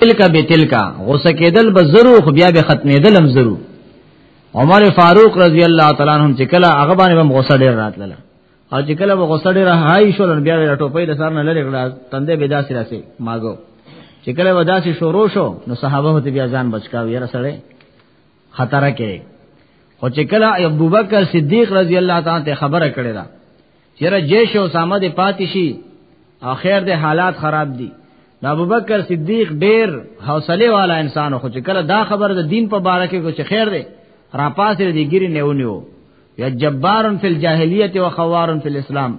تلکا به تلکا غوسه کېدل به ضرور خو بیا به ختمېدل هم ضرور عمر فاروق رضی الله تعالی عنہ چې کله هغه باندې هم غوسه ډېر راتله او چې کله به غوسه ډېر هاي شول بیا به ټوپې د سر نه لری کړه تندې به داسې راسي ماګو چې کله به داسې شروع شو نو صحابه هته بیا ځان بچکاو یې رسړې خطر کې او چې کله ابوبکر صدیق رضی الله تعالی ته خبره کړې ده یره جیش اسامه د پاتشي او خیر د حالات خراب دي دا ابوبکر صدیق ډیر حوصله والا انسان خو چې کله دا خبر د دین په باره کې کو چې خیر دی را پاسې دی ګری نه ونیو یا جبارن فی الجاهلیت و خوارن فی الاسلام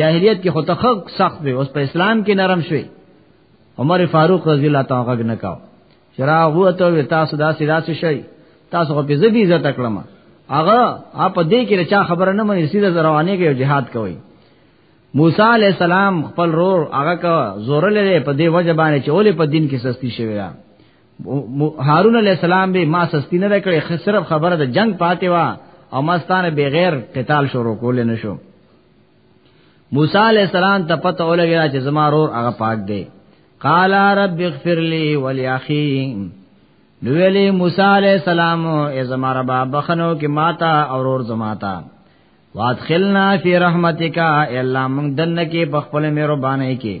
جاهلیت کې خو تخق سخت وي اوس په اسلام کې نرم شوی عمر فاروق رضی الله تعالی عنہ غږ نه کاو چراغو ته وی تاسو داسې داسې شي تاسو په زبې عزت کړم هغه اپ دې کې چا خبره نه مې سیده روانه کې جهاد کوي موسی علی السلام خپل رور هغه کا زور لري په دې وجه باندې چې اولې په دین کې سستی شوی را هارون علی السلام به ما سستی نه کړې صرف خبره د جنگ پاتې وا او مستانه بغیر قتال شروع کول نه شو موسی علیہ السلام ته پته ولګی چې زما رور هغه پاک دی قال رب اغفر لي ولأخي نو ویلی موسی علیہ السلام ای زما رب بخنو کې ماتا اورور زماتا وادخلنا فی رحمتک الا من دنکی بخپل مهربانه کې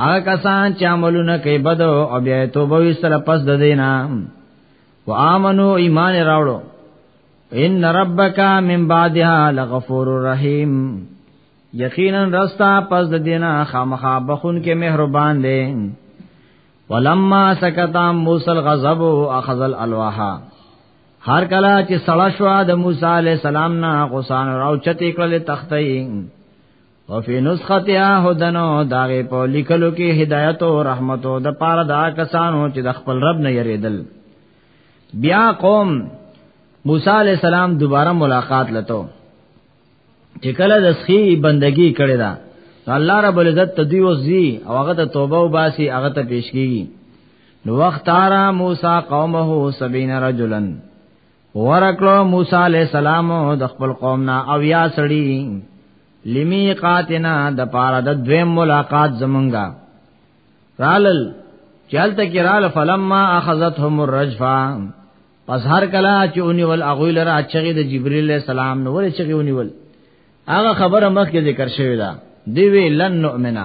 هغه کسان چې عملونه کوي بد او بیا توبه وستله پس د دینا و امنو ایمان راوړو ان ربک من بعدها لغفور رحیم یقینا رستا پس د دینا خامخا بخون کې مهربان دی ولما سکتا موسی الغضب اخذ الالواح هر کله چې سړا شو د موسی علی السلام نه غسان راو چتې کړل تختې وفي نسختها هدنو داغه په لیکلو کې هدایت او رحمت او د پاره دا کسانو چې د خپل رب نه یریدل بیا قوم موسی علی السلام دوباره ملاقات لته چې کله د سخی بندگی کړی دا الله رب العزت تدوی وزي او هغه ته توبه او باسي هغه ته پیش کیږي نو وختارا موسی قومه 70 رجلن ورکلو موسی علی السلام د خپل قوم نه او یا سړی لمیقاتنا د پاره د دویم ملاقات زمونږه رالل چلته کې رال فلما اخذتهم الرجفه پس هر کلا چې اونیول اغوی لره اچغی د جبرئیل السلام نو ولې چغی اونیول هغه خبره مخکې ذکر شوې ده دی وی لن نؤمنا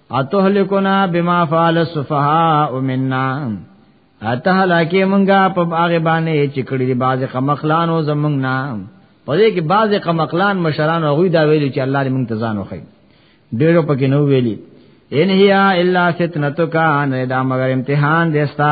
اتهلکنا بما فعل السفهاء منا اتهلاکی مونږه په باغ باندې چکړې دي باز قمخلانو زمونږ نه په دې کې باز قمخلان مشران هغه دا ویلي چې الله دې مونږ ته ځان وخی ډېرو پکې نو ویلي ان هي الا فتنتک ان دا مگر امتحان دې ستا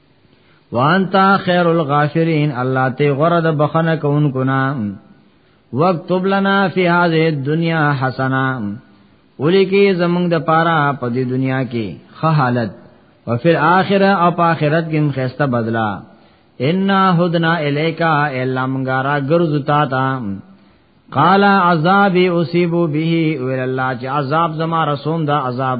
وانت خیر الغافرین الله ته غره د بخنه کوونکو نا وکتب لنا فی هذه الدنیا حسنا ولیکي زمونږ د پاره په دې دنیا کې خه حالت او فر اخره او په اخرت کې هم خسته بدلا ان هدنا الیکا الا منګارا غرز تا تا قال عذاب اصيب به ویل الله چې عذاب زما رسوم دا عذاب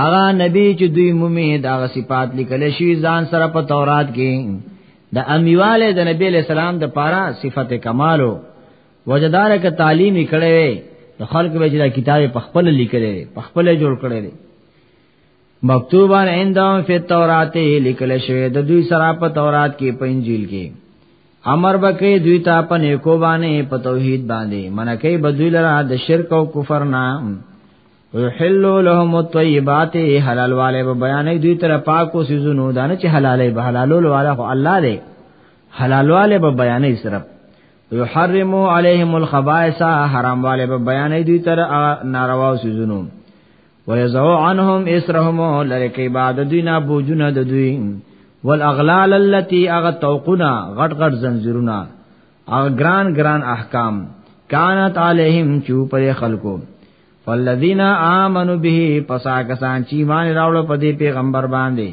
هغه نبی چې دوی مومي دا صفات لیکل شي ځان سره په تورات کې د امیواله د نبی له سلام د پاره صفت کمالو وجدار ک تعلیم کړي د خلق به چې دا کتاب په خپل لیکلې په خپل جوړ کړي مکتوبان اندام فی تورات لیکل شوی د دوی سره په تورات کې په انجیل کې امر بکې دوی ته په نیکو باندې په توحید باندې منکې بدوی لرا د شرک او کفر نه ويحل لهم الطيبات حلال والے به بیانې دوی تر پاکو سيزونو دانه چې حلالې به حلالول والا خو الله دی حلال والے به بیانې صرف يحرم عليهم الخبائث حرام والے به بیانې دوی تر ناروا سيزونو ويزو عنهم اسرهم لریکي بعد دوی نه بوجونه د دوی والاغلال التي اغ توقنا غټ غټ زنجیرونه اغ ګران ګران احکام کانت علیهم چو پر خلقو والذین آمنوا به پسا کسان چې ایمان راوړل په دې پیغمبر باندې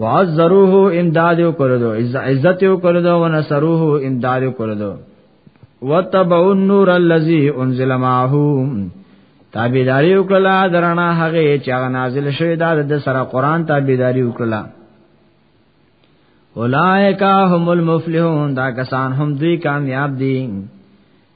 وعزروه امداد یو کړو عزت یو کړو او نصروه امداد یو کړو وتبعوا النور الذی انزل معه تابعداري وکړه درنا هغه چې هغه نازل شوی دا د سره قران تابعداري وکړه اولائک هم المفلحون دا کسان هم دوی کامیاب دي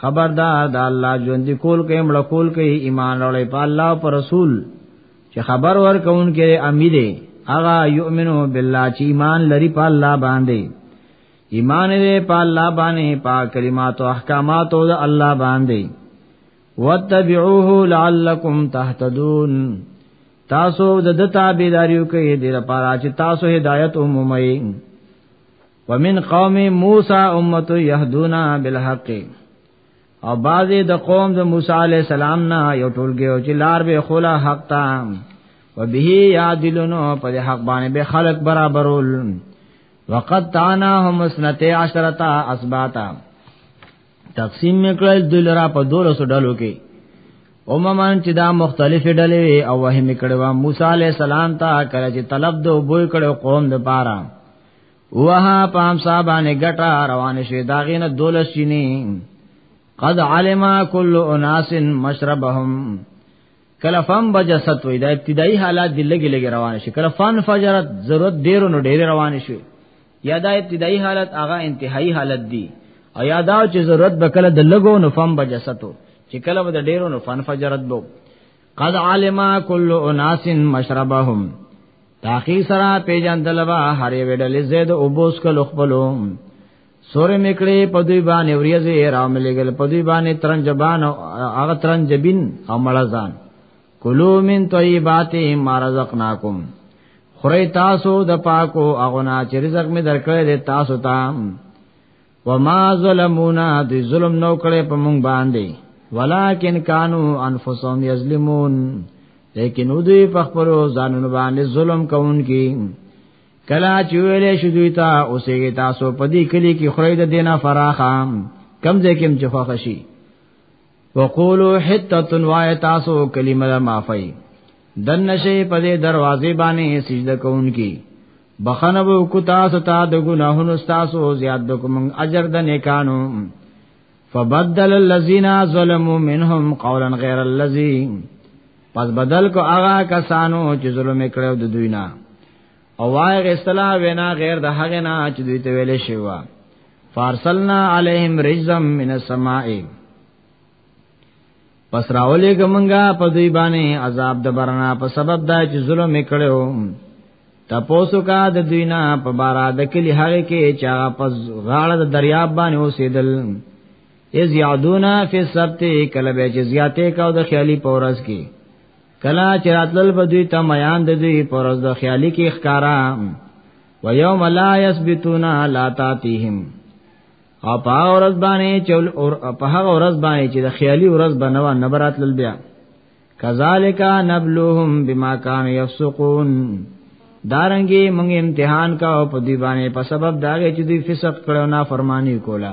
خبردار د الله ژوند کول کې امړه کول کې ایمان اورې په الله او پر رسول چې خبر ور کون کې امید اغا یؤمنو بالله چې ایمان لري په الله باندې ایمان دې په الله باندې په کلمات او احکامات او الله باندې وتتبعوه لعلکم تهتدون تاسو د تابعداریو کې د لپاره چې تاسو هدایت ومومئ ومن قوم موسی امته يهدونا بالحق او بعضی د قوم د موسی علی السلام نه یو ټولګي او چې لار به خلا حق تا و به یادلون په حق باندې به خلق برابرول وقد تاناهم اسنته عشرتا اسباتا تقسیم میکړل دلرا په 200 ډلو کې عموماً چې دا مختلفې ډلې او وهم کړو موسی علی السلام ته کله چې طلب دو بوې کړو قوم د پاره وه پام صاحبانه ګټه روان شي دا غینه دولس شینی قد علم كل اناس مشربهم کله فم بجست وې دا ابتدایي حالات دی لګي لګي روان شي کله فن فجرت ضرورت ډیرو نو ډیر روان شي یا دا ابتدایي حالت هغه انتهایی حالت دی او یا دا چې ضرورت به کله د لګو نو فم بجستو چې کله به د ډیرو نو فن فجرت بو قد علم كل اناس مشربهم تاخی سرا پیجان دلوا هر یو ډلې زید او بوس کلو خپلو سورې میکړې په دوی باندې وریځې راملېګل په دوی باندې ترنجبان او هغه ترنجبین او مړزان کلو من طیبات ما رزقناکم خوري تاسو د پاکو اغنا چې رزق می درکړې تاسو ته وما ظلمونا دی ظلم نو کړي په مونږ باندې ولکن کانو انفسهم یظلمون لیکن دوی په خپل ځانونو باندې ظلم کوونکي کلا چې ویلې شو دوی ته اوسېږي تاسو په دې کلی کې خړې د دینه فراخام کم ځای کې چې خوښ شي وقولو حتت وای تاسو کلمه دا معافی دن نشی په دې دروازې باندې سجده کوونکی بخنه وو کو تاسو ته د ګناهونو تاسو زیات د کوم اجر د نیکانو فبدل الذين ظلموا منهم قولا غير الذي پس بدل کو هغه کسانو چې ظلم کړو د دوی نه او وای غسلا وینا غیر د هغه نه چې دوی ته ویل شوی فارسلنا علیہم رجزم من السماء پس راولې ګمنګا په دوی باندې عذاب د برنا په سبب دا چې ظلم وکړو تپوسو کا د دوی نه په بارا د کلی هغه کې چا پس غاړه د دریاب باندې اوسېدل از یادونا فی سبت کله به چې زیاتې کا د خیالي پورس کې کلا چې راتلل به دوی ته میان د دوی پر ورځ د خیالي کې ښکارا و یوم لا یثبتون لا تاتیهم او په هغه ورځ باندې چې په هغه ورځ باندې چې د خیالي ورځ بنوا نه براتل بیا کذالک نبلوهم بما كانوا يفسقون دارنګي موږ امتحان کا او په دی باندې په سبب داګه چې دوی فسق کړو نه فرمانی کوله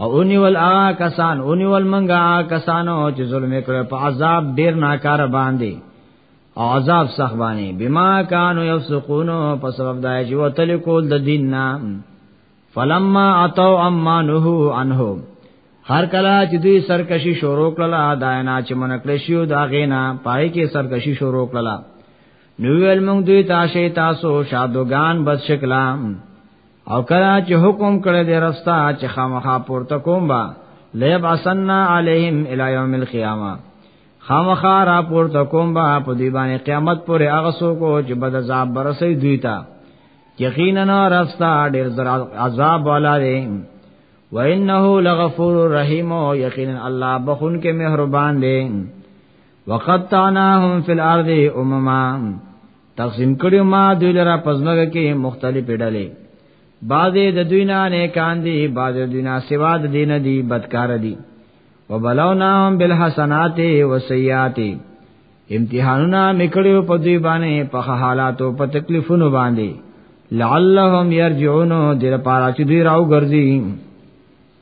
او اونی ول آ کسان اونی ول منګا کسانو چې ظلم کړ په عذاب ډیر ناکار باندې او عذاب سخت باندې بما کانوا یفسقون په سبب دای چې وتل کول د دین نه فلما اتو اما نهو عنه هر کلا چې دوی سرکشي شروع کړل داینا چې منکړې شو دا غینا پای کې سرکشي شروع کړل نو ویل موږ دوی تاسو تاسو شادوغان بس شکلام او کله چې حکم کړی دی رستا چې خامخا پورته کوم با لیب اسنا علیهم الی یوم القیامه خامخا را پورته کوم با په دی باندې قیامت پورې هغه سو کو چې بد عذاب برسي دوی ته یقینا رستا ډیر زر عذاب والا دی و انه لغفور رحیم او یقینا الله بخون کې مهربان دی وقطعناهم فی الارض امما تقسیم کړو ما دوی لرا پزماګه کې مختلف ډلې بعضې د دوی نه نه کان دي بعضې دوی نه سوا د دین دي بدکار دي وبلوناهم بالحسنات والسيئات امتحانونه میکړو په دوی باندې په حالاتو په تکلیفونو باندې لعلهم يرجعون دیر پارا چې دوی راو ګرځي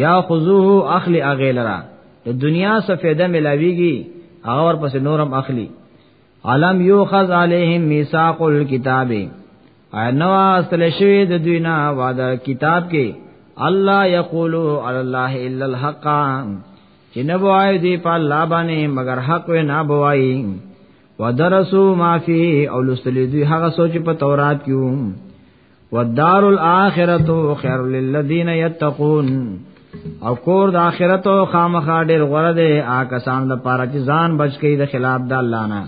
یا خذوه اخلی اغه لرا د دنیا څخه فایده ملاویږي هغه ور پس نورم اخلی علم یوخذ علیهم میثاق الكتاب انو اصل شوی د دوی نه وعده کتاب کې الله یقولو علی الله الا الحق چې نه بوای دی په الله باندې مگر حق و نه بوای ودرسو ما فی او لستلی دوی هغه سوچ په تورات کې والدار الاخرته خير للذين يتقون او کور د اخرت او خامخا ډیر غوړه ده آ کسان د پاره چې ځان بچ کړي د خلاف د الله نه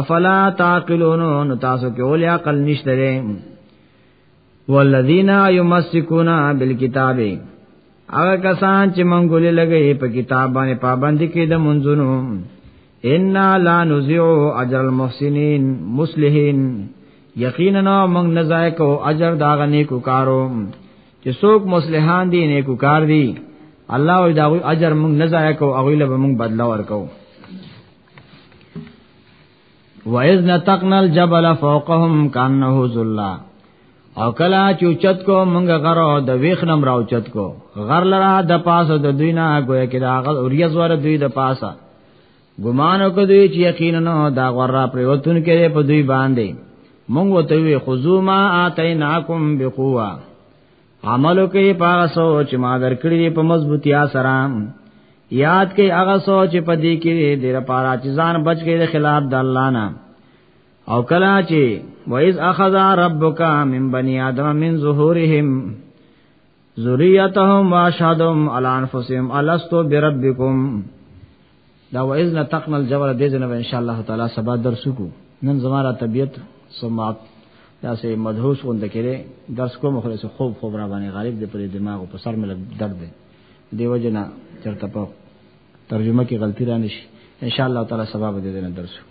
افلا تعقلون نو تاسو کې اول عقل نشته ده والذین یمسکون بالکتاب هغه کسان چې مونږ له لګي په کتاب باندې پابند کې د منځونو ان لا نزيع اجر المحسنين مصلحين یقینا موږ نه ځای کو اجر دا غنی کو کارو چې څوک مصلحان دي نه کو کار دي الله او دا اجر موږ نه ځای کو او له موږ بدل ورکو وَإِذْ نَتَقْنَا الْجَبَلَ فَوْقَهُمْ كَأَنَّهُ ذُلَّةٌ او کلا چوچت کو منګ غرو د ویخنم راوچت کو غر لرا د پاسه د دوی نه گویا کې دا غل اوریز ور دوی د پاسه ګمان وکړي چې یقینا دا غره پروتون کې په دوی باندې مونږ وته وی خذوما اتیناکم بقوا عملو کې پاغه سوچ ما درکړي په مضبوطیا سره یاد کې هغه سوچ په دې کې د لپاره چې ځان بچ کې د خلاف د الله نه او کلا چې وایز اخذ ربک من بنی آدم من ظهورهم ذریتهم واشهدهم علی انفسهم الستو بربکم دا وایز نه تقنل جبر دې جنب ان شاء الله تعالی سبا درس کو نن زماره طبیعت سمات دا سه مدهوش غوند کړي درس کوم خو سه خوب خوب را باندې غالب دې پر دماغ او پر سر مې درد دی دیو جنا چرته په ترجمه کې غلطی را نشي ان شاء الله تعالی سبا به دې درس کو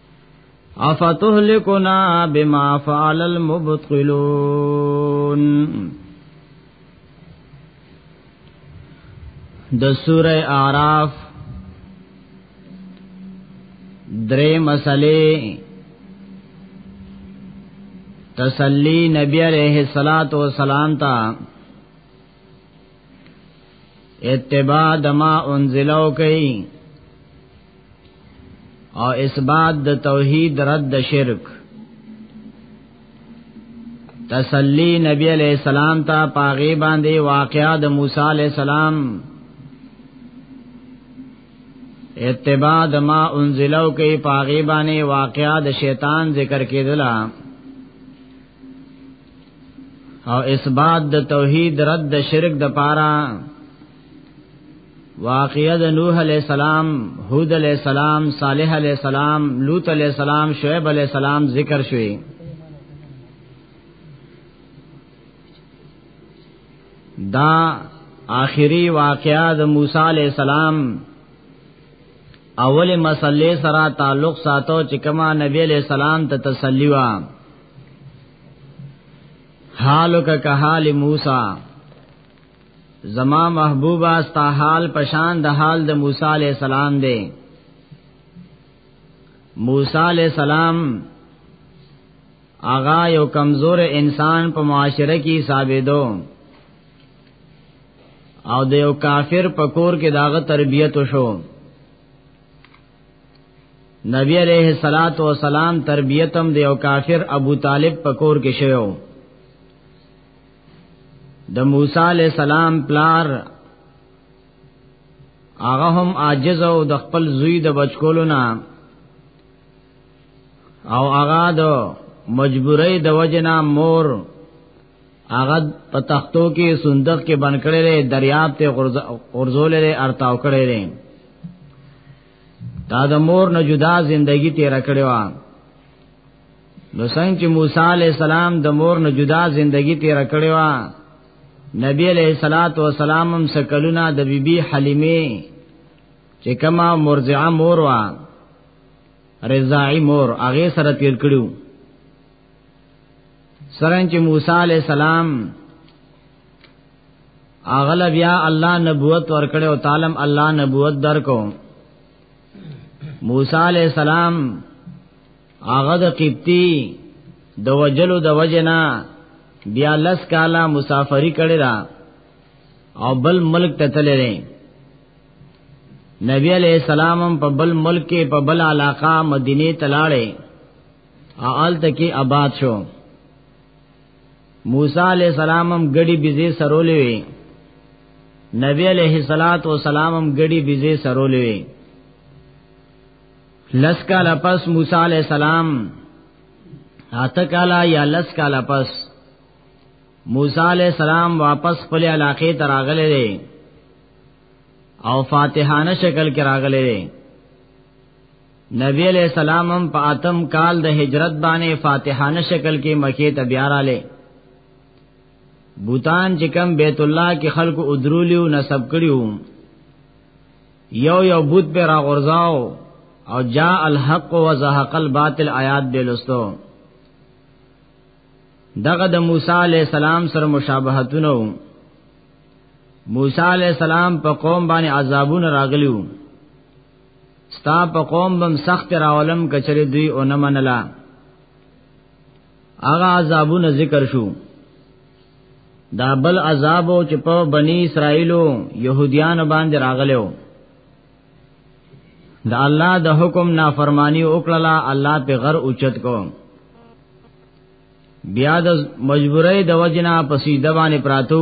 افتهلکنا بما فعل المبطلون د سوره اعراف درې مسلې تسلی نبی علیہ الصلات والسلام تا اتباع دما انزلو کئ او اثبات د توحید رد د شرک تسلی نبی علیہ السلام ته پاغي باندې واقعا د موسی علیہ السلام اتباع د ما انزلو کې پاغي باندې واقعا د شیطان ذکر کېدلا او اثبات د توحید رد د شرک د پاره واقعا د نوح علی السلام هود علی السلام صالح علی السلام لوط علی السلام شعیب علی السلام ذکر شوی دا آخری واقعا د موسی علی السلام اول مسلې سره تعلق ساتو چې کما نبی علیہ السلام ته تسلی وا حالک کحال موسی زما محبوبا ستا حال پشان د حال د موسی علی السلام دی موسی علی السلام آغا یو کمزور انسان په معاشره کې ثابتو او د یو کافر په کور کې داغه تربیت وشو نبی علیہ الصلات والسلام تربیتم د یو کافر ابو طالب په کور کې شوی د موسی علی السلام پلار هغه هم عاجز او د خپل زوی د بچکولو نه او هغه د مجبورۍ د وجنا مور هغه په تختو کې صندوق کې بند کړي لري دریاب ته غرزول لري ارتاو کړي لري دا د مور نه جدا زندگی تیر کړي وان نو څنګه چې موسی علی السلام د مور نه جدا زندگی تیر کړی و نبی علیہ الصلات والسلام هم سکلونا د بیبي بی حلیمه چې کما مرضعه مور وا رضاعی مور هغه سره تیر کړو سرنګ چې موسی علی السلام اغلب یا الله نبوت ورکړو تعالی الله نبوت درکو موسی علی السلام هغه د قبطی د وجلو د وجنا بیا لس کاله مسافری کړی را او بل ملک ته تللی نبی علیہ السلام په بل ملک کې په بل علاقہ مدینه تلاړې اال تکي آباد شو موسی علیہ السلام هم ګډي بيزي سرولې وي نبی علیہ الصلات والسلام هم ګډي بيزي سرولې وي لس کاله پس موسی علیہ السلام اته کاله یا لس کاله پس موسی علیہ السلام واپس خپل علاقې ته راغلی دی او فاتحانه شکل کې راغلی دی نبی علیہ السلام هم په اتم کال د هجرت باندې فاتحانه شکل کې مکه ته بیا رااله بوتان چې کم بیت الله کې خلکو ادرولیو نسب کړیو یو یو بوت په را غرزاو او جاء الحق و زهق الباطل آیات به لستو دغه د موسی علی السلام سره مشابهتونه وو موسی علی السلام په قوم باندې عذابونه راغلیو ستا په قوم بم سخت راولم کچری دوی او نه منلا هغه عذابونه ذکر شو دا بل عذاب چې په بنی اسرائیلو يهوديان باندې راغلو دا الله د حکم نافرمانی وکړه الله په غر اوچت کو بیا د مجبورۍ د وجنا پسې د باندې پراتو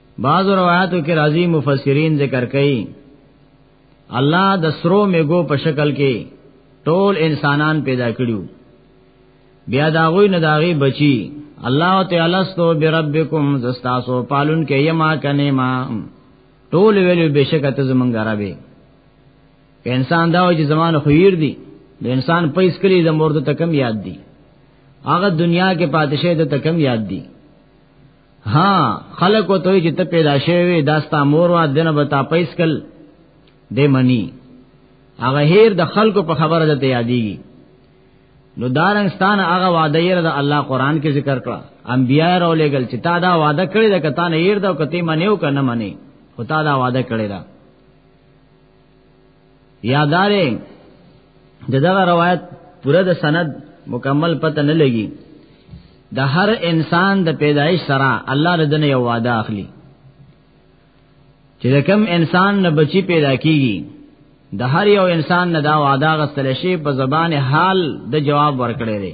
بعض روایتو کې راځي مفسرین ذکر کوي الله د سرو میګو په شکل کې ټول انسانان پیدا کړیو بیا دا غوی نه داغي بچي الله تعالی استو بربکم زستاسو پالون کې یما کنه ما ټول ویلو بشکت زمونږ عربي انسان دا وجه زمانه خویر دي د انسان پیس کلی د مرده تکم یاد دي هغه دنیا کې پادشاه د تکم یاد دي ها خلق او ته چې ته پیدا شوی دا ستا مور وا دنه به تا پیس کل دې منی هغه هیر د خلکو په خبره ده یادېږي نو دارنګستان هغه وعده یې د الله قران کې ذکر کړه انبیا را لېګل چې تا دا وعده کړی دا کته نه یې دا کته منیو کنه منی خو تا دا وعده کړی دا یادارې دغه روایت پوره د سند مکمل پته نه لګي د هر انسان د پیدایش سره الله د دنیا یو وعده اخلي چې کوم انسان نه بچی پیدا کیږي د هر یو انسان نه دا وعده غستل شي په زبان حال د جواب ورکړي دي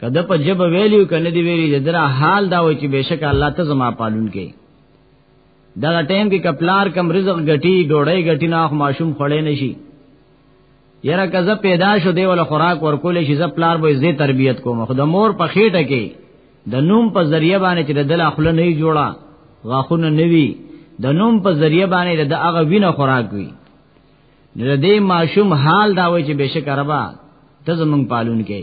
کده په جب ویلیو کنه دی ویلی دره حال دا و چې بشک الله ته زما پالون کې دا ټیم کې کپلار کم رزق غټي ډوړې غټي نه اخ ماشوم خړې نشي یره کزه پیدا شو دی ول خوراک ورکول شي ز پلار به زی تربیت کوم خو د مور په خېټه کې د نوم په ذریعہ باندې چې د دل اخل نه جوړا غاخونه نوي د نوم په ذریعہ باندې د هغه وینه خوراک وي د دې ماشوم حال دا وای چې بشک ربا ته زمونږ پالون کې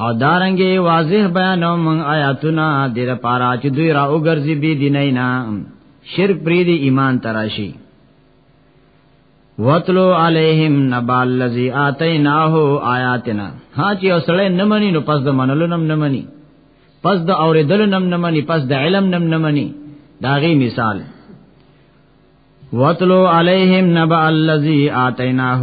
او دارنګي واضح بیانو مون آیاتونه د لپاره چې دوی را وګرځي بي دیني نه شرک پری دی ایمان تراشی وَاتْلُو عَلَيْهِمْ نَبَأَ الَّذِي آتَيْنَاهُ آيَاتِنَا ها چې اوسړې نه مني نو پس د منلو نم نه مني پس د اوریدلو نم نه مني پس د علم نم نه مني داغي مثال وَاتْلُو عَلَيْهِمْ نَبَأَ الَّذِي آتَيْنَاهُ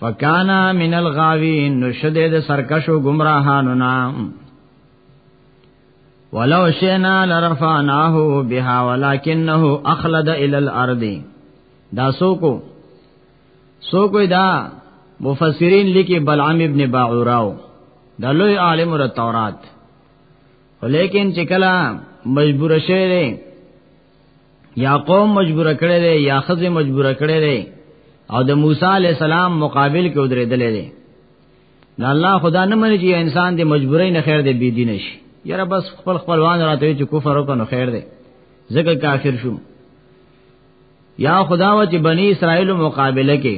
فکانا من الغاوین نشد د سرکشو گمراهانو نام ولو شئنا لرفعناه بها ولكنه اخلد الى الارض دا سوکو سوکو دا مفسرین لیکي بلعام ابن باعوراو د لوی عالم ور تورات ولیکن چې کله مجبور شوه یا قوم مجبور کړي دي یا خزه مجبور کړي دي او د موسی علی السلام مقابل کې ودرېدل دي نه الله خدا نه مني چې انسان دې مجبورې نه خیر دې بی دین شي یاره بس خپل خپلوان راته چې کفر وکړو خیر دې ځکه کافر شو یا خدا و چې بنی اسرائیل مقابله کې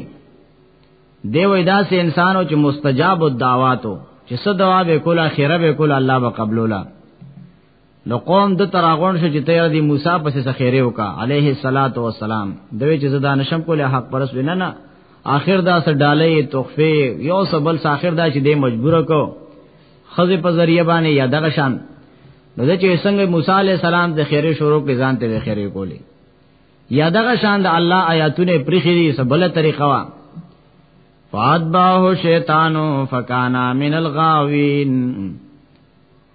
دی وای دا سه انسانو چې مستجاب الدعواتو چې صدوا به کول اخره به کول الله به قبولولا نو قوم د تراغون شو چې ته د موسی پسې سخیره وکا علیه الصلاۃ والسلام دوی چې زدا نشم کوله حق پرس وینه نه آخر دا سر ډالې تخفه یو سبل ساخر دا چې دې مجبور کو خزه په ذریعہ باندې یا دغه شان نو چې څنګه موسی علی السلام د خیره شروع کې ځان ته خیره کولی یا دغه شان د الله آیاتونه پرخې دي سبله طریقه وا فاتباه شیطانو فکانا من الغاوین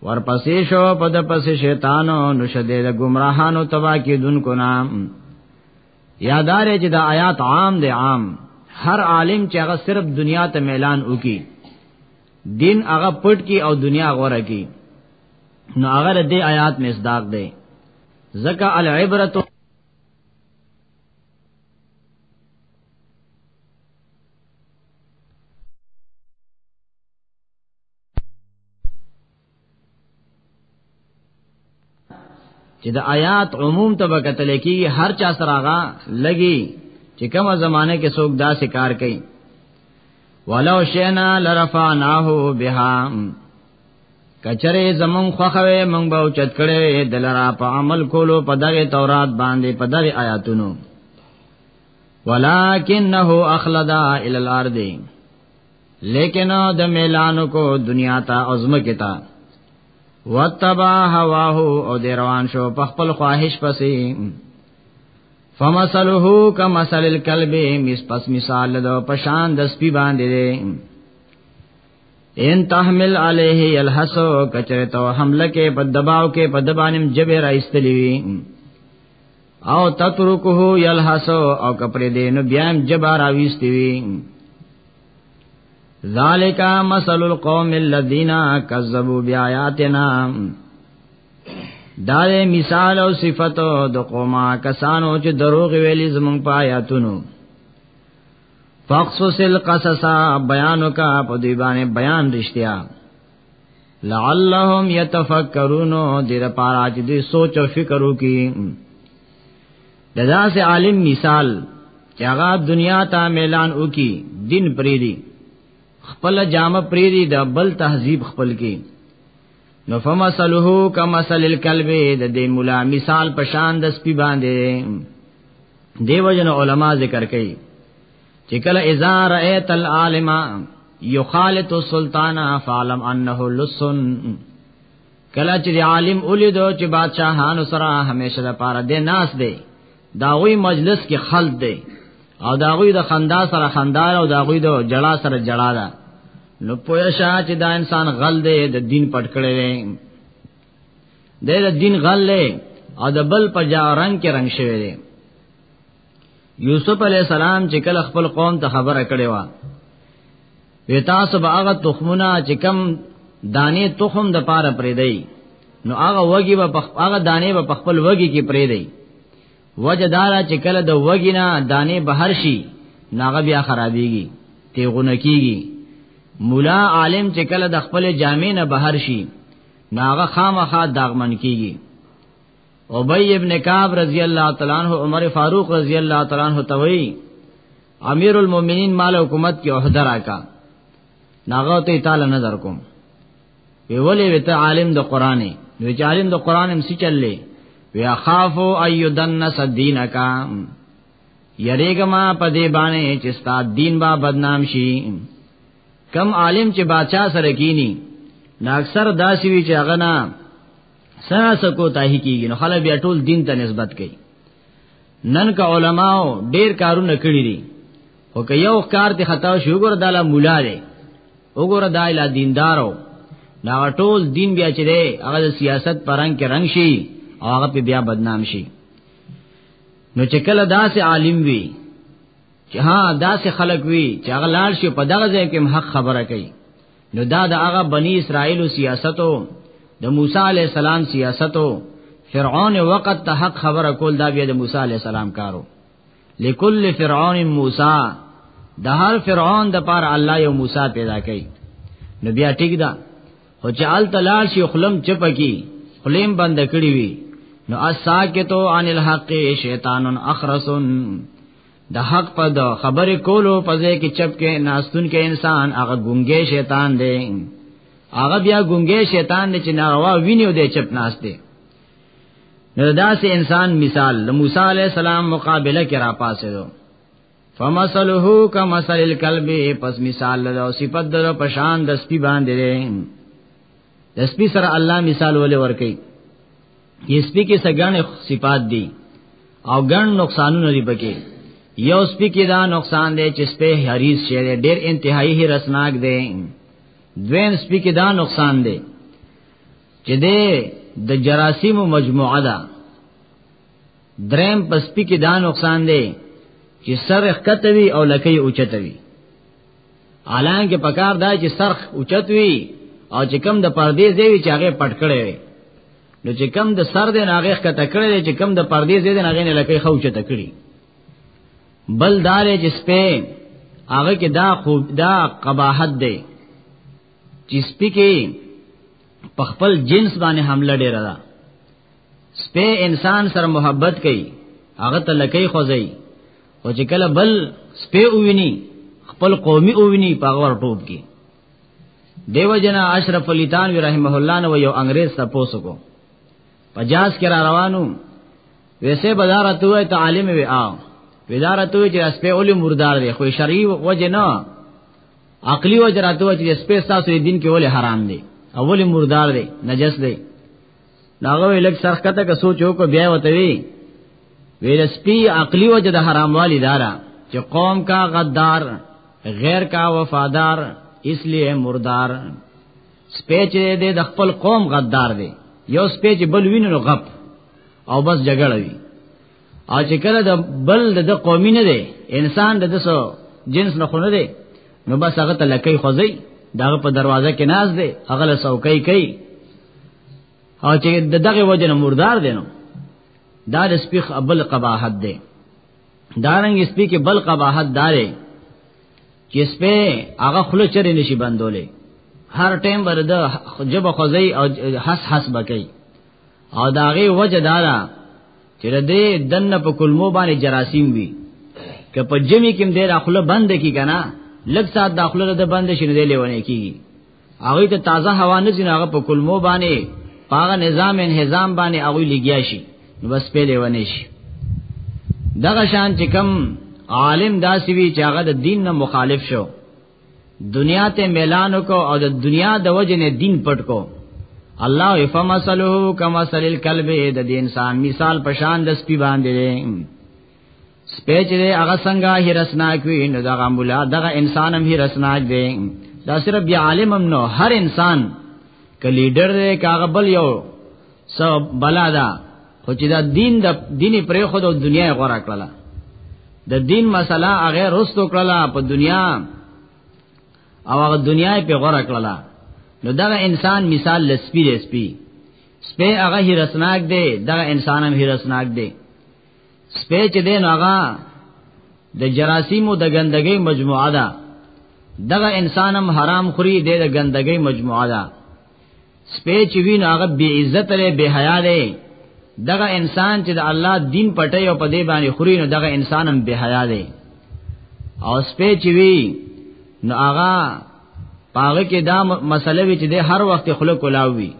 ورپسې شو په د پسې شیطانو نو شدې د گمراهانو تبا کې دن کو نام یادار چې دا آیات عام دی عام هر عالم چې هغه صرف دنیا ته میلان وکي دین هغه پټ کی او دنیا غوړه کی نو هغه د دې آیات مصداق دی زکا العبرت چې د آیات عموم ته وکتل کېږي هر چا سره هغه لګي چې کومه زمانه کې څوک داسې کار کوي ولو شینا لرفعناه بها کچره زمون خوخوي مونږ به چت کړي دلرا په عمل کولو په دغه تورات باندې په دغه آیاتونو ولکنه اخلدا ال الارض لیکن د میلانو کو دنیا ته عظمه کتا وتبا هواه او د روان شو په خپل خواهش پسې فمثله کمثل الكلب مس پس مثال د پشان د سپی باندې دی ان تحمل علیه یلحسو کچره تو حمله کې په دباو کې په دبانم جبه را استلی وی او تترکه یلحسو او کپره دین بیا جبه را ویستی وی ذالک مثل القوم الذين كذبوا بآياتنا دا دې مثال او صفت د قوما کسانو چې دروغ ویلي زمونږ په آیاتونو فقصص القصص بیان کا په دې باندې بیان رښتیا لعلهم يتفکرون دې لپاره چې دې سوچ او فکر وکړي د داسې عالم مثال چې هغه دنیا ته اعلان وکي دین پری دی خپل جامه پری دی د بل تهذیب خپل کې نو فمثله کمثل الكلب د دې مولا مثال په شان د سپی باندې دیو جن علما ذکر کوي چې کله اذا رأيت العالم يخالط السلطان فعلم انه لسن کله چې عالم اولیدو چې بادشاہانو سره همیشه د پاره د ناس دی داوی مجلس کې خلد دی او داوی د خندا سره خندا او داوی د جړا سره جړا ده نو پوه شاه چې دا انسان غل دی د دین پټ کړی دی د دین غل دی او د بل په جا رنگ کې رنگ شوی دی یوسف علی السلام چې کله خپل قوم ته خبره کړې و وی تاسو به هغه تخمونه چې کم دانه تخم د پاره پرې دی نو هغه وږي به هغه دانه به خپل وږي کې پرې دی وجدارا چې کله د وږي نه دانه بهر شي ناغه بیا خرابېږي تیغونه کیږي مولا عالم چې کله د خپل جامې نه بهر شي ناغه خامخا داغمن کیږي ابی ابن کعب رضی الله تعالی عنہ عمر فاروق رضی الله تعالی عنہ توئی امیر المؤمنین مال حکومت کی عہدہ راکا ناغه ته تعالی نظر کوم وی ولی وی ته عالم د قران وی چې عالم د قران هم سچلې وی اخافو ایدن سدینک یریګه ما په دې باندې چې ستا دین با بدنام شي کم عالم چې بادشاہ سره کینی نا اکثر داسي وی چې هغه نه ساس کو تاهی کیږي نو خلک بیا ټول دین ته نسبت کوي نن کا علماو ډیر کارونه کړی دي او که یو کار ته خطا شو ګور داله مولا دی وګوره دا اله دیندارو دا ټول دین بیا چې دی هغه د سیاست پرنګ کې رنگ شي او هغه په بیا بدنام شي نو چې کله داسې عالم وي چې ها داسې خلک وي چې هغه لال شي په دغه ځای کې حق خبره کوي نو دا د هغه بنی اسرائیل سیاستو د موسی علی السلام سیاستو فرعون وقت ته حق خبره کول دا بیا د موسی علی السلام کارو لکل فرعون موسی د هر فرعون د پار الله یو موسی پیدا کړي نو بیا ټیک دا او چې ال تلال شي خلم چپکی خلیم بند کړی وي نو اساکتو عن الحق شیطان اخرسن د حق په د خبرې کولو په ځای کې چپ کې ناستون کې انسان هغه ګونګې شیطان دی هغه بیا ګونګې شیطان دی چې ناوا وینیو دی چپ ناست دی نو داسې انسان مثال د موسی علی السلام مقابله کې را پاسې دو فمثله کمثل الكلب پس مثال له صفت د پشان د سپی باندې د سپي سره الله مثال ولې ورکي یې سپي کې سګان صفات دي او ګڼ نقصانونه لري پکې یو سپي کې دا نقصان دی چې سپي حریص شي ډېر انتهایی هرسناک دی دویم سپي کې دا نقصان دی چې دی د جراثیم مجموعه ده دریم پسپی کې دا نقصان دی چې سر ښکته وي او لکې اوچته وي حالانکه پکار دا چې سرخ اوچت وي او چې کم د پردې زیوی چې هغه پټ کړي وي نو چې کم د سر دې ناغه کته کړي چې کم د پردې زیوی ناغه نه لکه خو چته کړي بل دار چې سپه هغه کې دا خوب دا قباحت دی چې سپی کې په خپل جنس باندې حمله ډیر ده سپه انسان سره محبت کوي هغه ته لکې خوځي او چې کله بل سپه اوویني خپل قومي اوویني په غور ټوب کې دیو جنا اشرف علی تانوی رحمه الله نو یو انګريز تاسو کو پجاز کې را روانو ویسه بازارت وې ته عالم وې آ وزارت وې چې سپه اولی مردار دی خو شرعي وجه نه عقلی وجه راته وې چې سپه تاسو دین کې اولی حرام دی اولی مردار دی نجس دی ناغه ویلک سرخته که سوچو کو بیا وته وی ویل سپی عقلی وجه د حرام والی دارا چې قوم کا غدار غیر کا وفادار اس لیے مردار سپیچ دې د خپل قوم غدار دی یو سپیچ بل وینو غپ او بس جګړه وی او چې کله د بل د قومي نه دی انسان د دسو جنس نه خونه دی نو بس هغه ته لکې خوځي داغه په دروازه کې ناز دی هغه له څوکۍ کوي او چې دغه وجه نه مردار دی نو دا د سپیخ ابل قباحت دی دارنګ سپی کې بل قباحت داري چې سپه هغه خلو چرې نشي بندولې هر ټیم برده جب خوځي او حس حس بکې او داغه وجه دارا دا چې د دې دنه په کلمو باندې جراثیم وي که په جمی کې دې داخله بند کی کنه لږ سات داخله د بند شي نه لیونه کیږي هغه ته تازه هوا نه ځین هغه په کلمو باندې پاغه نظام انهظام باندې هغه لګیا شي نو بس په لیونه شي دغه شان چې کم عالم داسوی چې هغه د دین نه مخالف شو دنیا ته ميلانو کو او د دنیا د وجه نه دین پټ کو الله فمثله کما سل الكلب د دې انسان مثال پشان د سپی باندې سپی چې هغه څنګه هرسناک وي نو دا غمولا دغه انسان هم هرسناک دی دا صرف بیا عالم هم نو هر انسان ک لیډر دی کاغه بل یو سب بلا دا خو چې دا دین د دین پرې خو د دنیا غوړه کړله د دین مسله هغه رستو کړله په دنیا او هغه دنیا په غوړه کړله نو دا انسان مثال لسپی دی سپی سپی هغه هرسناک دی دا انسان هم هرسناک دی سپی چې دی نو هغه د جراثیمو د ګندګۍ مجموعه ده دغه انسانم حرام خوري د ګندګۍ مجموعه ده سپې چې وین هغه بی عزت لري بی حیا دی دغه انسان چې د الله دین پټي او په دې باندې خوري نو دغه انسان هم بی حیا دی او سپې چې وی نو هغه پاغه کې دا مسله وی چې د هر وخت خلق کولاوي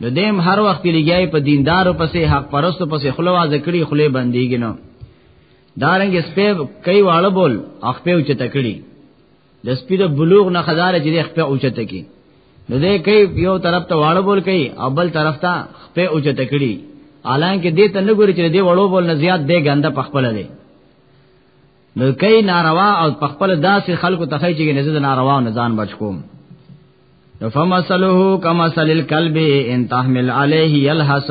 نو دیم هر وخت لګیای په دیندارو پسې حق پرستو پسې خلوا ذکرې خلې بنديږي نو دارنګ سپې کئی واړه بول اخپې او چې تکړی د سپید بلوغ نه خزانه چې خپل اوچته کی نو دې کوي یو طرف ته واړو بول کوي او بل طرف ته خپل اوچته کړي حالانکه دې ته نګوري چې دې وړو بول نه زیات دې ګنده پخپل دی نو کوي ناروا او پخپل داسې خلکو ته خی چې نه زده ناروا او نزان بچ کوم فمثله كمثل الكلب ان تحمل عليه يلهث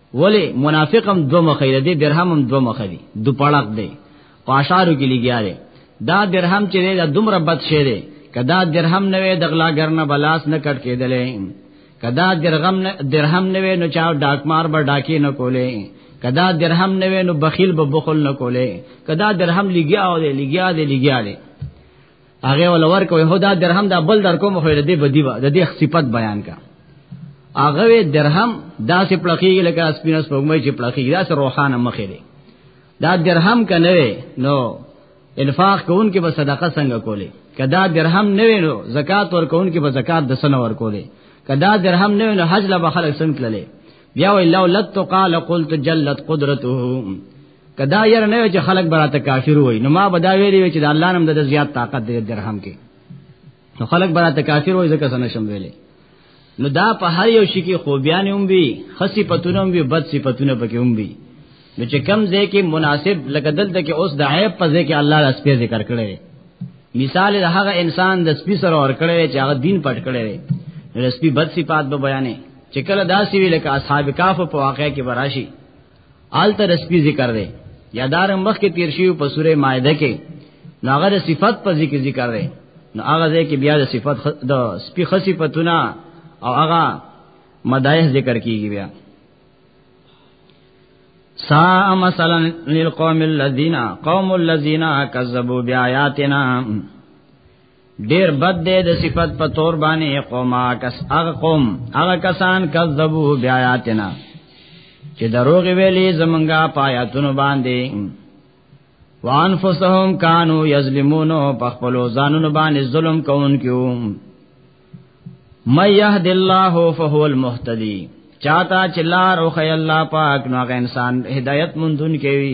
ولی منافقم دو مخه دی درهمم دو مخه دی دو پړق دی پاشارو کې لګیا دی دا درهم چې دا دومره بد شی دی کدا درهم نه وي دغلا ګرنه بلاس نه کټ کېدلې کدا درغم نه درهم نه وي نو چا ډاکمار به ډاکی نه کولې کدا درهم نه وي نو بخیل به بخل نه کولې کدا درهم لګیا او دی لګیا دی لګیا دی هغه ول ورکوي هو دا درهم دا بل در کوم خو دې بدی و د دې صفت بیان کا هغه درهم دا سه پړخی لکه سپینس پومې چې پړخی دا سه روحانه مخې دی دا درهم کنه نو انفاق کوونکې به صدقه څنګه کولې کدا درهم نه وینو زکات ورکوونکې به زکات د سنو ورکولې کدا درهم نه وینو حج لا به خلک څنګه تللې بیا وی لو لتقال قلت جلت قدرته کدا ير نه چې خلک براته کافر وای نو ما بدا ویلی چې د الله نم د زیات طاقت دی درهم کې نو خلک براته کافر وای ځکه څنګه شم ویلې نو دا په هر یو شي کې خوبیان هم وي خصي پتونه هم وي بد صفاتونه پکې هم وي نو چې کم ځای کې مناسب لکه دلته کې اوس د عیب په ځای کې الله د سپې ذکر کړي مثال د هغه انسان د سپې سره ور کړي چې هغه دین پټ کړي نو سپې بد صفات به بیانې چې کله داسې وی لکه اصحاب کاف په واقعې کې براشي آل تر سپی ذکر دی یادار مخ کې تیر شیو په سوره مائده کې نو هغه د صفات په ذکر ذکر دی نو هغه ځای کې بیا د صفات د سپی خصيفتونه او هغه مدایح ذکر کیږي بیا سا مثلا للقوم الذين قوم الذين كذبوا بآياتنا ډیر بد دی د صفت په تور باندې قوما کس هغه قوم هغه کسان کذبو بیا آیاتنا چې دروغ ویلي زمونږه پایاتونو باندې وانفسهم کانوا یظلمون په خپل ځانونو باندې ظلم کوونکو مَن يَهْدِ اللَّهُ فَهُوَ الْمُهْتَدِي چاته چې لار او خی الله پاک نو هغه انسان هدایت مونږ دن کوي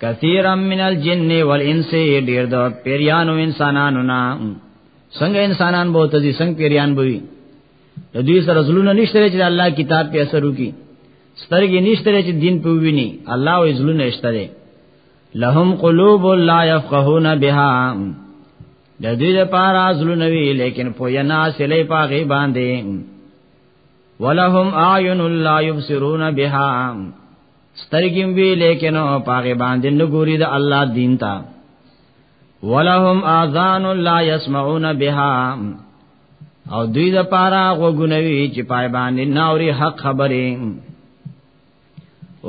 کثیرا من الجن والانس ډیر د پیریانو انسانانو نه څنګه انسانان به تدي څنګه پیریان بوي د دوی سره زلون نشته چې الله کتاب په اثر وکي سترګې نشته چې دین په ویني الله او زلون نشته ده لهم قلوب لا يفقهون بها د دې لپاره زلون وی لیکن پوی نه سلی پاغه باندې ولهم اعین لا يبصرون بها سترګیم وی لیکن او پاګه باندې نګوري د الله دین ته ولهم اذان لا يسمعون بها او دوی د پارا غوګنوي چې پای باندې ناوري حق خبره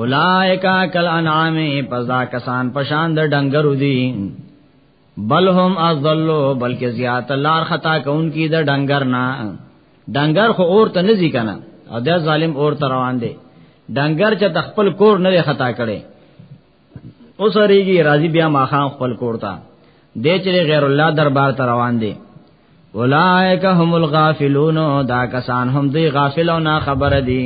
اولائکا کل انعام پس دا کسان پشان د ډنګرو دي بل هم ازلو بلکې زیات لار خطا کون کی د ډنګر نه ډنګر خو اور ته نزی کنه او د ظالم اور ته روان دی ډنګر چې تخپل کور نه خطا کړي اوس ریږي راضی بیا ماخان خپل کور ته د چې غیر الله دربار ته روان دي اولائک هم الغافلون دا کسان هم دی غافل او نا خبر دي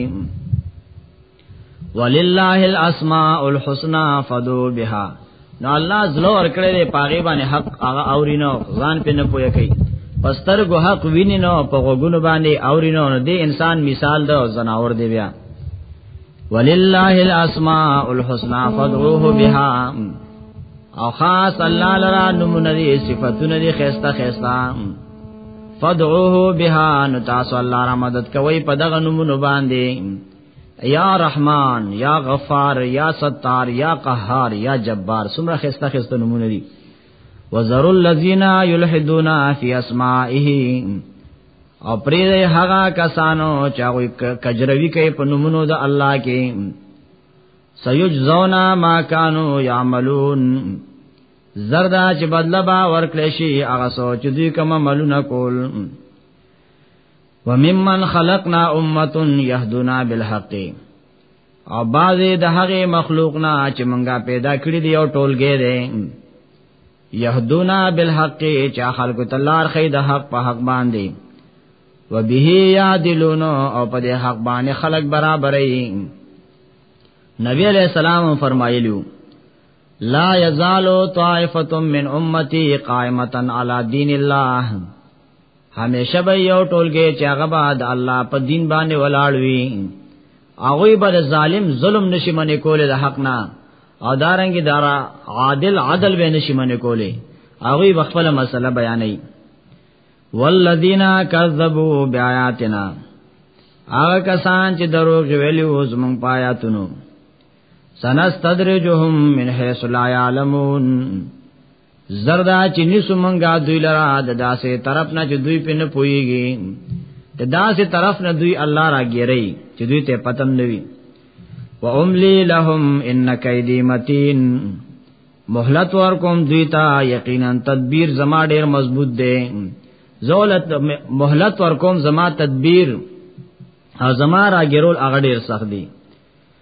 ولله الاسماء الحسنى فدو بها نو الله زلو ورکړې دې پاغي باندې حق هغه اورینو ځان په نه پوي کوي پستر ګو حق ویني نو په غوګونو باندې اورینو نو دې انسان مثال ده او زناور دی بیا ولله الاسماء الحسنى فدعوه بها او خاص الله لرا نمونه دي صفاتونه دي خيستا خيستا فدعوه بها نو تاسو الله را مدد کوي په دغه نمونه باندې یا رحمان یا غفار یا ستار یا قهار یا جبار سمره خسته خسته نمونه دي وذروا الذين يلحدون في اسمائه او پرې د هغه کسانو چې هغه کجروي کوي په نومونو د الله کې سيجزونا ما كانوا يعملون زردا چې بدلبا ورکړې شي هغه سوچ دوی کوم عملونه کول وممن خلقنا امه يهدنا بالحق او بعضې د هغه مخلوق نه چې مونږه پیدا کړی دی او ټولګې دی یهدونا بالحق چې خلق تلار خې د حق په حق باندې و به یادلون او په دې حق باندې خلق برابرې نبی علیہ السلام فرمایلیو لا یزالو طائفه من امتی قائمتا علی دین الله همیشه به یو ټولګه چې هغه به د الله په دین باندې ولاړ وي هغه به د ظالم ظلم نشي منې کولې د حق نه او دارنګ دارا عادل عدل به نشي منې کولې هغه به خپل مسله بیانې والذین کذبوا بیااتنا هغه کسان چې دروغ ویلي او زمونږ پایاتونو سنستدرجهم من حيث لا يعلمون زردا چې نسو منګه دوی لرا د داسې طرف نه چې دوی په نه پويږي د داسې طرف نه دوی الله راګيري چې دوی ته پتم نوي و املی لهم ان کیدی متین مهلت ورکوم دوی ته یقینا تدبیر زما ډیر مضبوط دی زولت مهلت ورکوم زما تدبیر او زما راګیرول هغه ډیر سخت دی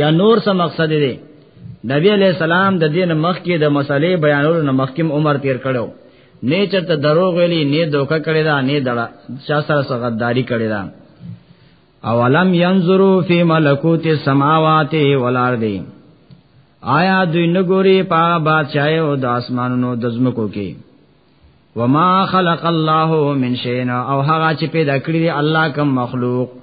یا نور څه مقصد دی نبی علیہ السلام د دین مخ کې د مسلې بیانولو نه مخکې عمر تیر کړو نه چرته دروغ ویلی نه دوکه کړی دا نه دړه چا سره سغداری کړی دا اولم ينظروا في ملکوت السماوات والارض آیا دوی نګوري په بادشاہي او د اسمانونو د زمکو کې وما خلق الله من شيء او هغه چې پیدا کړی الله کوم مخلوق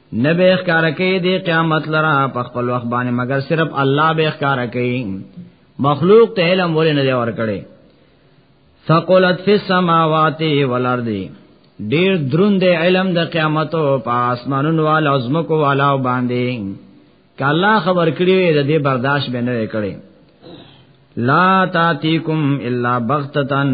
نبی اخکار کوي دی قیامت لرا په خپل وخت باندې مگر صرف الله به اخکار کوي مخلوق ته علم ولې نه دی ور کړی ثقلت فی السماوات والارض ډیر دروند علم د قیامت او په اسمانونو وال او زمکو والا باندې ک الله خبر کړی وي د دې برداشت به نه کړي لا تاتیکم الا بغتتن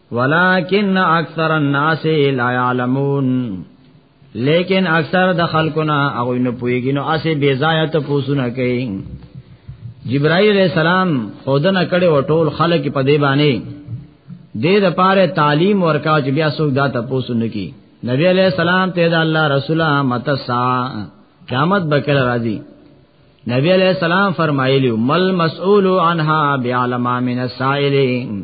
ولكن اکثر الناس لا يعلمون لیکن اکثر د خلقنا هغه نه پويږي نو اسه بی ځای ته پوسونه کوي جبرائیل علیہ السلام خودنه کړي او ټول خلک په دی باندې دې د پاره تعلیم ورکا چې بیا څوک دا ته پوسونه کوي نبی علیہ السلام ته د الله رسوله متسا قیامت بکل راضی نبی علیہ السلام فرمایلی مل مسئول عنها بعلم من السائلین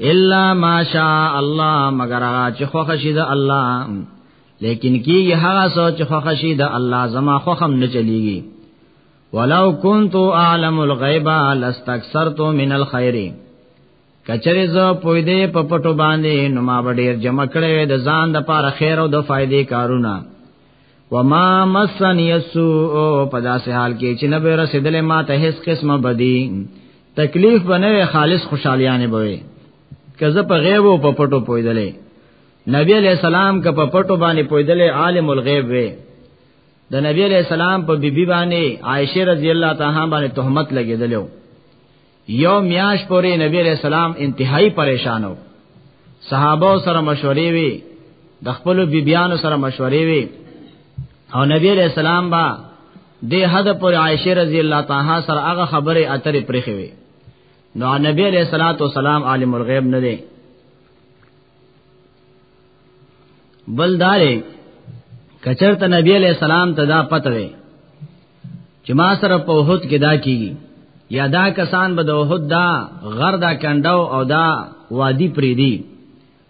الا ماشاء الله مگر هغه چې خوښ شي د الله لیکن کیږي هغه سوچ چې خوښ شي د الله زما خوخم نه چلیږي ولو كنت اعلم الغيب لاستكثرت من الخير کچره زه پوی دې په پټو باندې نو ما ډیر جمع کړې د ځان د پاره خیر او د فائدې کارونه وما مسن یسو په داسې حال کې چې نه به رسیدلې ما ته هیڅ قسمه بدی تکلیف بنوي خالص خوشالیانه بوي کزه په غیب او په پټو پویدلې نبی علیہ السلام که په پټو باندې پویدلې عالم الغیب وي د نبی علیہ السلام په بیبي بی باندې عائشه رضی الله تعالی باندې تهمت لګیدلو یو میاش پورې نبی علیہ السلام انتهایی پریشانو صحابه سره مشورې وی د خپل بیبیانو سره مشورې وی او نبی علیہ السلام با د حد پر عائشه رضی الله تعالی سره هغه خبره اترې پرخې وی نو نبی علیہ الصلوۃ والسلام عالم الغیب نه دی بل دارې کچرته نبی علیہ السلام ته دا پته وي چې ما سره په وحد کې دا کیږي یا دا کسان به د وحد دا غر دا کنداو او دا وادي پری دی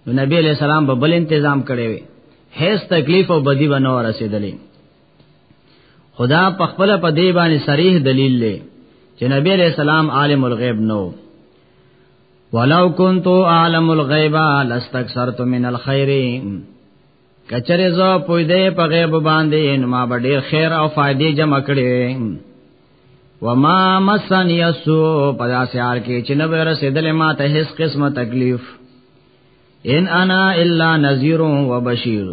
نو نبی علیہ السلام به بل تنظیم کړي وي هیڅ تکلیف او بدی به نه رسیدلې خدا په خپل په دی باندې صریح دلیل لې چې نبی علیہ السلام عالم الغیب نو ولو كنت اعلم الغيب لاستكثرت من الخير کچره زو پوی دې په غیب باندې نو ما به ډیر خیر او فائدې جمع کړې و ما مسن یسو په داسې حال کې چې نو رسیدل ما ته هیڅ قسمه تکلیف ان انا الا نذیر و بشیر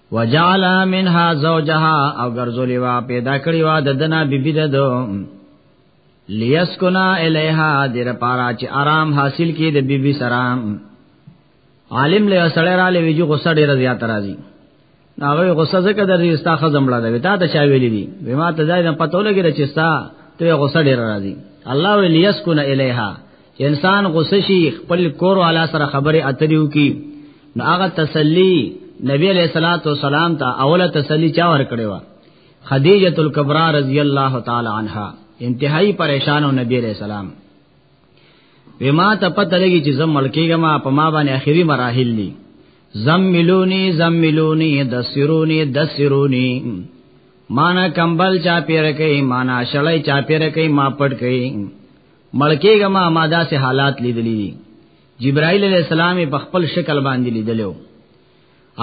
وجعل منها زوجها او ګرځولې وا پیدا کړی وا د دنا بیبی ده دو لیسکنا الیها در پارا چې آرام حاصل کی د بیبی سلام عالم له سړی را لوي جو غصه ډیره زیات راځي هغه غصه زکه د ریستا خزم لا ده تا ته چا ویلې دي به ما ته ځای نه پتو لګی چې ستا ته غصه ډیره راځي الله ویلیسکنا الیها چې انسان غوسه شي خپل کور والا سره خبره اتریو کی نو هغه تسلی نبی علیہ الصلوۃ والسلام ته اوله تسلی چا ور کړې و خدیجه الکبرى رضی الله تعالی عنها انتهایی پریشان او نبی علیہ السلام وی ما ته پته لګی چې زم ملکیګه ما په ما باندې اخیری مراحل دي زملونی زملونی دسرونی دسرونی مانا کمبل چا پیر کئ مانا شړای چا پیر کئ ما پټ کئ ملکیګه ما ما داسې حالات لیدلې دي جبرائیل علیہ السلام په خپل شکل باندې لیدلو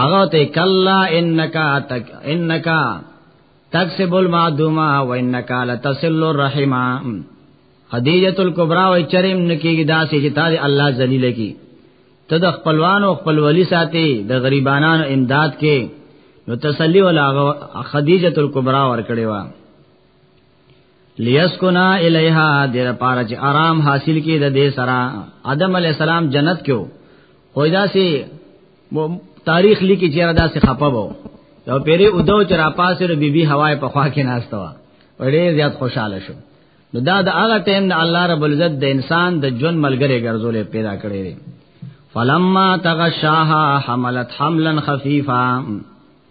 هغه ته کلا انکا تک انکا تکسب المعدوما و انکا لتصل الرحما خدیجه الکبرى و چریم نکیږي داسې چې تاج الله ذلیل کی ته د خپلوانو خپل ولی ساتي د غریبانو امداد کې نو تسلی ولا خدیجه الکبرى ور کړی و لیسکنا الیها دیر پارا چې آرام حاصل کی د دې سره آدم علی السلام جنت کې وو دا سي تاریخ لیکي چې دا سي خپه وو یو پیری ودو چې را پاسه د بیبي هواي په خوا کې ناشته وا ډېر زیات خوشاله شو نو دا د هغه ټیم د الله رب العزت د انسان د جون ملګری ګرځولې پیدا کړې دي فلما تغشاها حملت حملا خفيفا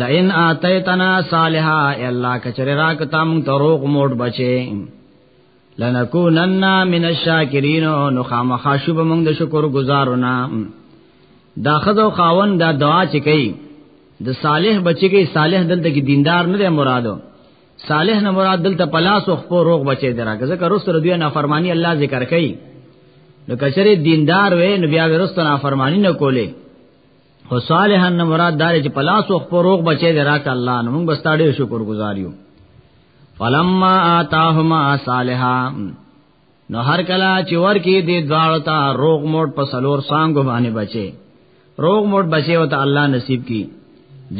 لئن آتیتنا صالحا الا کچر راک تام تروغ موټ بچي لنکونن من الشاکرین نو خامخا شوب موږ د شکر گزارونه دا خدو خاون دا دعا چې کوي د صالح بچی کې صالح دلته کې دیندار نه دی مرادو صالح نه مراد دلته پلاس او خپو روغ بچی درا ځکه رسول دوی نه فرمانی الله ذکر کوي نو کچره دیندار وې نو بیا ورستو نه فرمانی نه کوله او صالحا نه مراد دار چې پلاس او خپل روغ بچي دی راک الله نو موږ بس تاړي شکر گزاریو فلما آتاهما صالحا نو هر کلا چې ورکی دی دواړو ته روغ موټ په سلور سانګ باندې بچي روغ موټ بچي او ته الله نصیب کی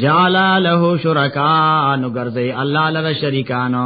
جعل له شرکا نو ګرځي الله لره شریکانو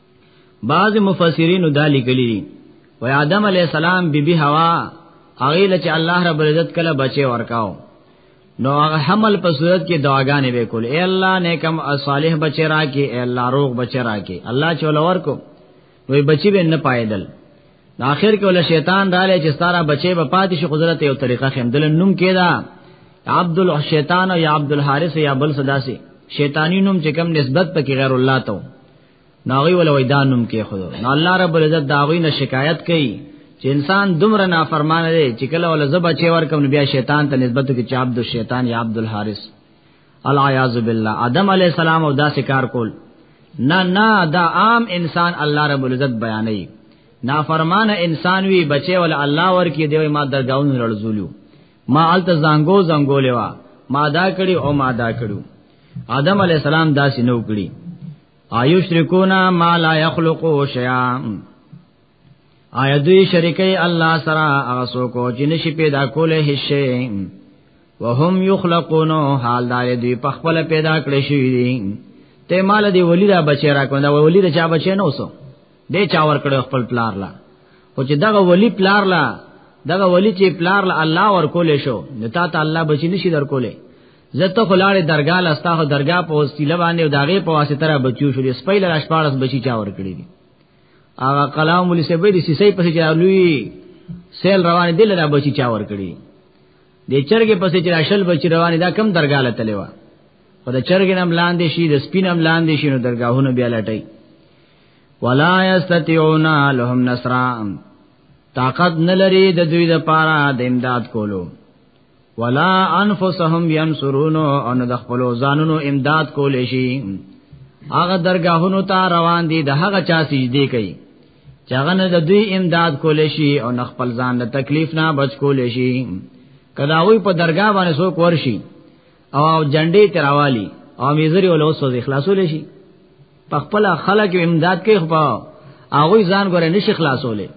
بعض مفسرین دا لیکلی دي و آدم علی السلام بی بی حوا هغه لچ الله رب العزت کله بچي ورکاو نو هغه حمل په صورت کې دعاګانې وکول اے الله نیکم صالح بچی راکې اے الله روغ بچی راکې الله چول ورکو وی بچی به نه پایدل د اخر کې ول شیطان رااله چې ستاره بچي به پاتې شي قدرت یو طریقه خندل نوم کېدا عبد الشیطان او یا عبد الحارث یا بل صداسي شیطانی نوم چې کوم نسبت پکې غیر الله ته ناغي ولا ویدانم کې خود نو الله رب العزت داوی نه شکایت کوي چې انسان دومره نافرمان دی چې کله ول زبا چې ور کوم بیا شیطان ته نسبت کې چې عبد الشیطان یا عبد الحارث العیاذ بالله آدم علی السلام او دا سکار کول نه نه دا عام انسان الله رب العزت بیانوي نافرمان انسان وی بچي ول الله ور کې دی ما درگاونو رلزولیو ما الته زنګو زنګو لیوا ما دا کړي او ما دا کړو آدم علی السلام داسې نو کړی آیوش رکونا ما لا یخلقو شیئا آیا دوی شریکي الله سره هغه څوک چې نشي پیدا کوله هیڅ وهم یخلقون حال دار دوی په خپل پیدا کړی شي دي ته مال دی ولی دا بچی را کوند ولی دا چا بچی نه وسو دې چا ور کړو خپل پلار لا خو چې دغه ولی پلار لا دغه ولی چې پلار لا الله ور کولې شو نتا ته الله بچی نشي در کولې زته خلاړې درگاه لستا خو درگاه په وسیله باندې او داغه په واسطه را بچو شو دې سپیل راش پاړس بچی چا ور کړی دي هغه کلام ولې سبې دې سیسې پسې چالوي سیل روان دي لرا بچی چا ور کړی دې چرګې پسې چې راشل بچی روان دا کم درگاه لته لیوا او د چرګې نام لاندې شي د سپین نام لاندې شي نو درگاهونه بیا لټي ولا یستطيعون لهم نصرا طاقت نلري د دوی د پاره د امداد کولو ولا انفسهم ينصرون ان د خپل ځانونو امداد کول شي هغه درگاهونو ته روان دي د هغه چا سجدي کوي چې هغه نه د دوی امداد کول شي او نه خپل ځان له تکلیف نه بچ کول شي کدا وی په درگاه باندې سو کور شي او جنډې تراوالي او میزری ولو سو اخلاصول شي په خپل خلک امداد کوي خو هغه ځان ګره نشي خلاصولې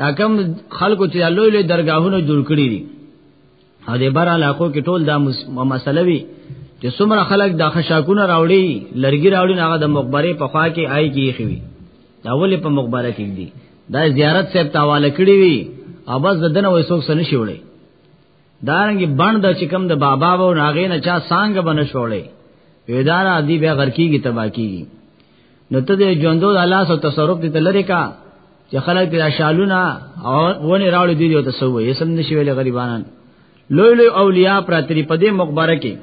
دا کم خلکو چې لوی لوی درگاهونه جوړ کړی دي او د بار علاقو کې ټول دا مسله وی چې څومره خلک د خشاکونه راوړي لرګي راوړي هغه د مقبره په خوا کې آی کې خوي دا ولې په مقبره کې دي دا زیارت صاحب تاواله کړی وی او بس د دنه وې څوک سن شوړي دارنګي بند چې کم د بابا و ناغې نه چا سانګ بنه شوړي ویدارا دی بیا غرکیږي تباکیږي نو ته دې ژوندو د الله سره تصرف دې لری کا چې خلک دې شالونه او ونه راوړي دي او تاسو یې سم نشي ویل غریبانان لوی لوی اولیاء پراتری په دې مقبره کې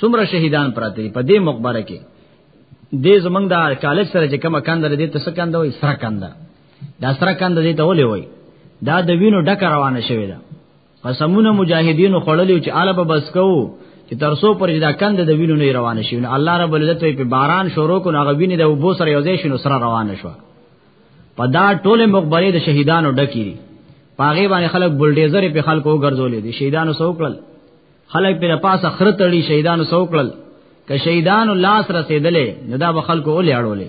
څومره شهیدان پراتری په دې مقبره کې دې زمنګ دا کالج سره چې کومه کاندره دې تاسو کاندره وي سره کاندره دا سره کاندره دې ته ولې وای دا د وینو ډک روانه شوی ده قسمونه مجاهدینو خړلې چې اله به بس کوو چې ترسو پر دا کند د وینو نه روان شي نو الله رب العزت په باران شروع کو هغه ویني د وبو سره یوځای شنو سره روان شو په دا ټوله مقبره د شهیدانو ډکی پاغه باندې خلک بولډیزر په خلکو ګرځولې دي شهیدانو سوکړل خلک په پاسه خره تړي شهیدانو سوکړل که شهیدانو لاس رسیدلې نو دا به خلکو ولې اړولې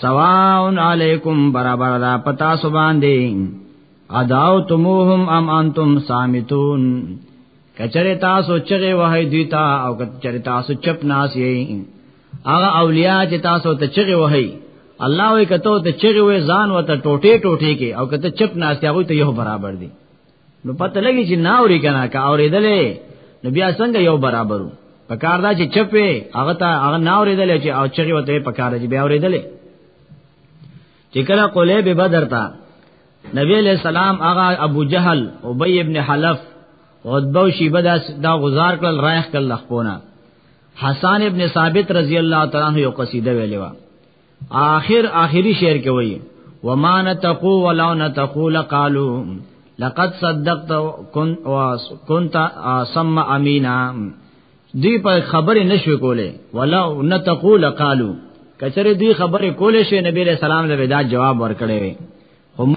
سواون علیکم برابر دا پتا سو باندې اداو تموهم ام انتم سامتون کچره تاسو چغه وه دوی تا او کچره تاسو چپ ناس یې هغه اولیاء چې تاسو ته چغه وه الله وی کته ته چغه وې ځان وته ټوټه ټوټه کې او کته چپ ناس هغه ته یو برابر دي نو پته لګی چې ناوري کنه کا اوریدلې نو بیا څنګه یو برابرو په کار دا چې چپه هغه ته هغه ناورېدلې چې او چغي وته په کار چې بیا اوریدلې چې کله قلې به بدر تا نبی علیہ السلام هغه ابو جهل ابی ابن حلف عتبه او شیبه دا, دا گزار کړل رايخ کړل خپونه حسان ابن ثابت رضی الله تعالی عنہ یو قصیده ویلې و آخر آخری شعر کې وایي وما نتقو ولا نتقول قالوا لقد صدقت كنت كنت سم امينا دی په خبره نشو کوله ولا نتقول قالو کچره دی خبره کوله شي نبی له سلام له دا جواب ورکړي وي هم